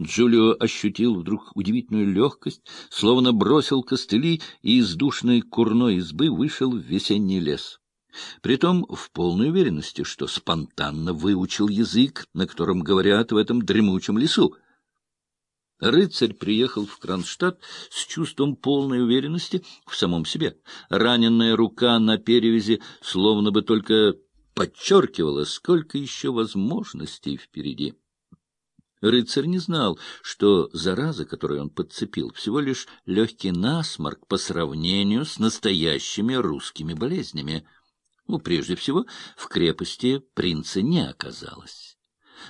Джулио ощутил вдруг удивительную легкость, словно бросил костыли и из душной курной избы вышел в весенний лес. Притом в полной уверенности, что спонтанно выучил язык, на котором говорят в этом дремучем лесу. Рыцарь приехал в Кронштадт с чувством полной уверенности в самом себе. Раненная рука на перевязи словно бы только подчеркивала, сколько еще возможностей впереди. Рыцарь не знал, что зараза, которую он подцепил, всего лишь легкий насморк по сравнению с настоящими русскими болезнями. Ну, прежде всего, в крепости принца не оказалось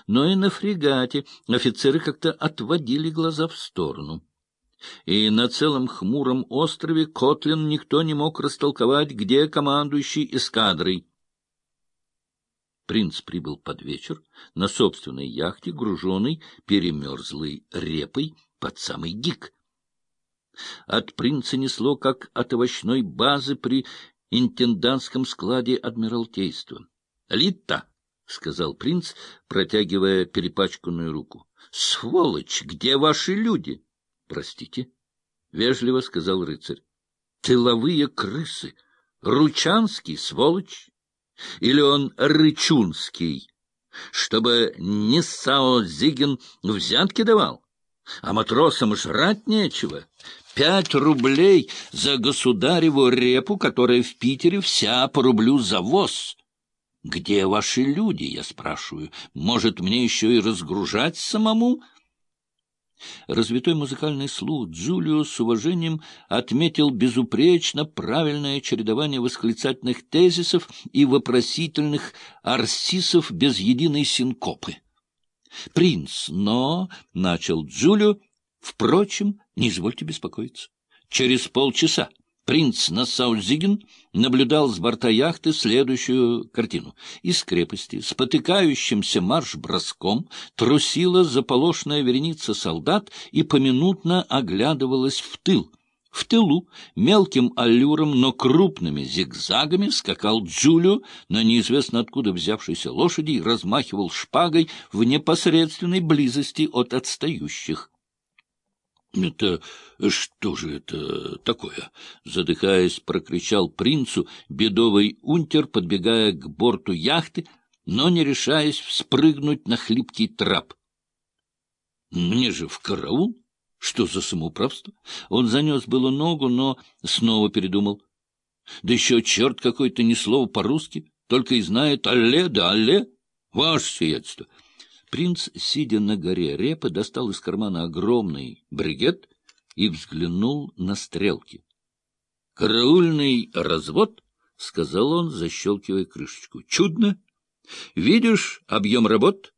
но и на фрегате офицеры как-то отводили глаза в сторону. И на целом хмуром острове Котлин никто не мог растолковать, где командующий эскадрой. Принц прибыл под вечер на собственной яхте, груженной перемерзлой репой под самый гик. От принца несло, как от овощной базы при интендантском складе Адмиралтейства. «Лита!» — сказал принц, протягивая перепачканную руку. — Сволочь! Где ваши люди? — Простите, — вежливо сказал рыцарь. — Тыловые крысы! Ручанский, сволочь! Или он рычунский? Чтобы не Сао Зиген взятки давал? А матросам жрать нечего. Пять рублей за государеву репу, которая в Питере вся по рублю за воз. Где ваши люди, я спрашиваю? Может, мне еще и разгружать самому? Развитой музыкальный слух Джулио с уважением отметил безупречно правильное чередование восклицательных тезисов и вопросительных арсисов без единой синкопы. «Принц, но...» — начал Джулио. «Впрочем, не извольте беспокоиться. Через полчаса Принц Нассаузиген наблюдал с борта яхты следующую картину. Из крепости, спотыкающимся марш-броском, трусила заполошная вереница солдат и поминутно оглядывалась в тыл. В тылу мелким аллюром, но крупными зигзагами скакал Джулио на неизвестно откуда взявшейся лошади и размахивал шпагой в непосредственной близости от отстающих. — Это что же это такое? — задыхаясь, прокричал принцу бедовый унтер, подбегая к борту яхты, но не решаясь вспрыгнуть на хлипкий трап. — Мне же в караул? Что за самоуправство? Он занес было ногу, но снова передумал. Да еще черт какой-то ни слова по-русски, только и знает «алле» да «алле». Ваше сиятельство! Принц, сидя на горе репы, достал из кармана огромный бригет и взглянул на стрелки. — Караульный развод, — сказал он, защелкивая крышечку. — Чудно! Видишь объем работ?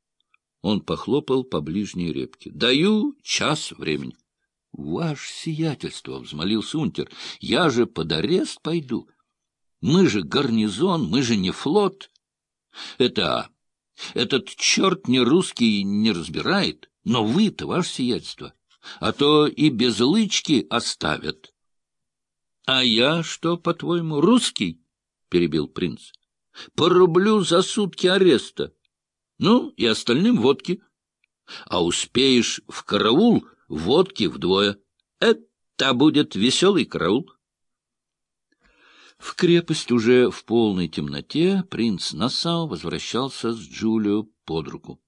Он похлопал по ближней репке. — Даю час времени. — Ваше сиятельство, — взмолился унтер, — я же под арест пойду. Мы же гарнизон, мы же не флот. — Это этот черт не русский не разбирает, но вы-то, ваше сиятельство, а то и без лычки оставят. — А я что, по-твоему, русский? — перебил принц. — По рублю за сутки ареста. Ну, и остальным водки. А успеешь в караул — водки вдвое. Это будет веселый караул. В крепость уже в полной темноте принц Нассау возвращался с Джулио под руку.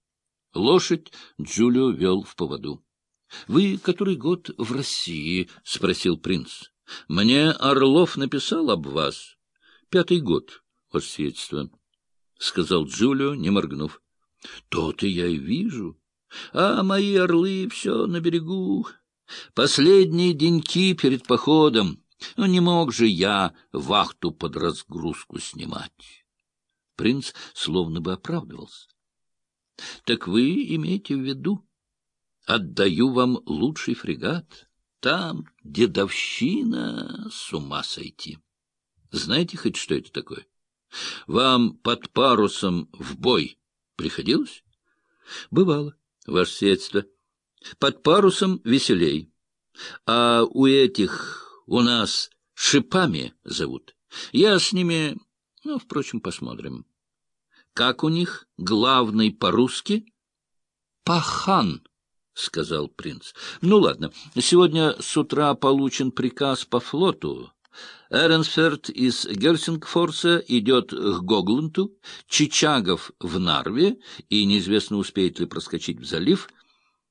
Лошадь Джулио вел в поводу. — Вы который год в России? — спросил принц. — Мне Орлов написал об вас. — Пятый год, ваше сказал Джулио, не моргнув. — То-то я и вижу. А мои орлы все на берегу. Последние деньки перед походом. Но не мог же я вахту под разгрузку снимать. Принц словно бы оправдывался. — Так вы имеете в виду? Отдаю вам лучший фрегат. Там дедовщина с ума сойти. Знаете хоть, что это такое? Вам под парусом в бой приходилось? Бывало, ваше средство. Под парусом веселей. А у этих у нас шипами зовут. Я с ними... Ну, впрочем, посмотрим. Как у них главный по-русски? Пахан, — сказал принц. — Ну, ладно. Сегодня с утра получен приказ по флоту. Эренсферд из Гельсингфорса идет к Гоглунту, Чичагов в Нарве, и неизвестно, успеет ли проскочить в залив —